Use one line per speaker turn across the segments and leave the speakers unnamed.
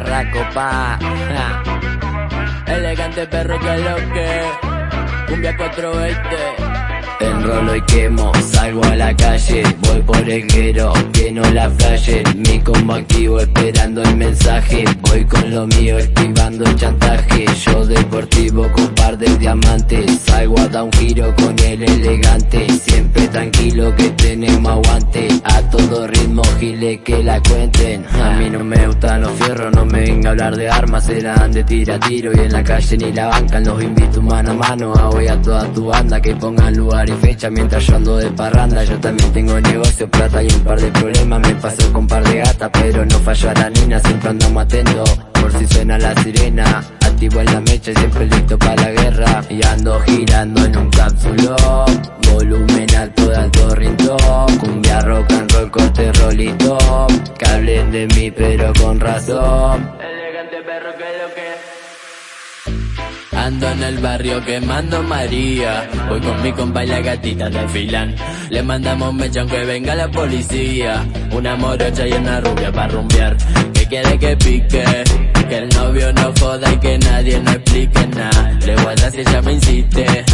berraco, pa. Elegante perro que lo que. Cumbia 420. Enrolo y quemo, salgo a la calle, voy por el guero, que no la flashe, mi combo activo esperando el mensaje, voy con lo mío esquivando el chantaje, yo deportivo con par de diamantes, salgo a dar un giro con el elegante, siempre tranquilo que tenemos aguante, a todo ritmo gile que la cuenten, mí no me gustan los fierros, no me venga a hablar de armas, serán de tira a tiro y en la calle ni la bancan, los invito mano a mano, a hoy a toda tu banda que pongan lugar y fecha mientras yo ando de parranda. Yo también tengo negocio, plata y un par de problemas. Me paso con par de gatas, pero no fallo a la nina. Siempre andamos atentos por si suena la sirena. Activo en la mecha y siempre listo para la guerra. Y ando girando en un cápsulón. Volumen alto de alto rintón. Que hablen de mí, pero con razón. Elegante perro que lo que. Ando en el barrio quemando María. Voy con mi compa y la gatita de filan. Le mandamos mecha aunque venga la policía. Una morocha y una rubia para rumbear. Que quiere que pique. Que el novio no joda y que nadie no explique nada. Le guarda si ella me insiste.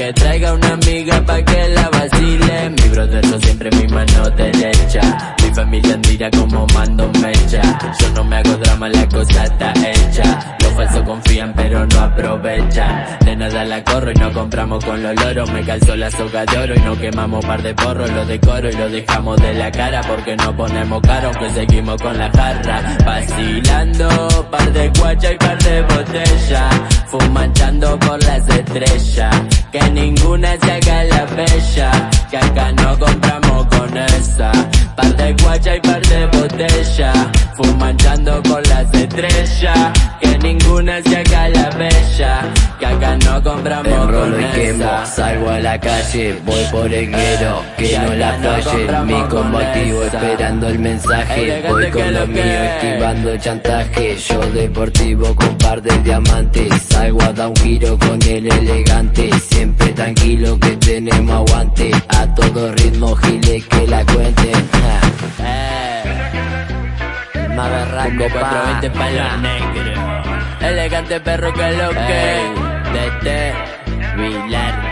Que traiga una amiga pa' que la vacile. Mi brother siempre mi mano derecha. Mi familia andira como mando mecha. Yo no me hago drama, la cosa está hecha. Los falsos confían pero no aprovechan. De nada la corro y no compramos con los loros. Me calzo la soga de oro y no quemamos par de porros. Lo decoro y lo dejamos de la cara porque no ponemos caro aunque seguimos con la jarra. Vacilando, par de guacha y par de botella. Fumachando por las estrellas. Que ninguna se haga la bella. Que acá no compramos con esa. Par de guacha y par las estrellas. Que ninguna haga la bella. Que acá no compramos
Enrolo y quemo, salgo a la calle, voy por el guero, que no la flalle, mi combo activo esperando el mensaje, voy con lo mío esquivando el chantaje, yo deportivo con par de diamantes, salgo a dar un giro con el elegante, siempre tranquilo que tenemos aguante, a todo ritmo gile
Pa.
420 pa' los negros.
Elegante perro que lo que.
Ey, Vete, Vilar